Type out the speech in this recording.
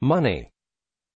money.